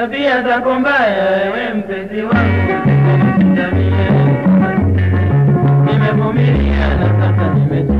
tabia zako mbaya, ewe mpenzi wangu. Nimevumilia na sasa nimechoka,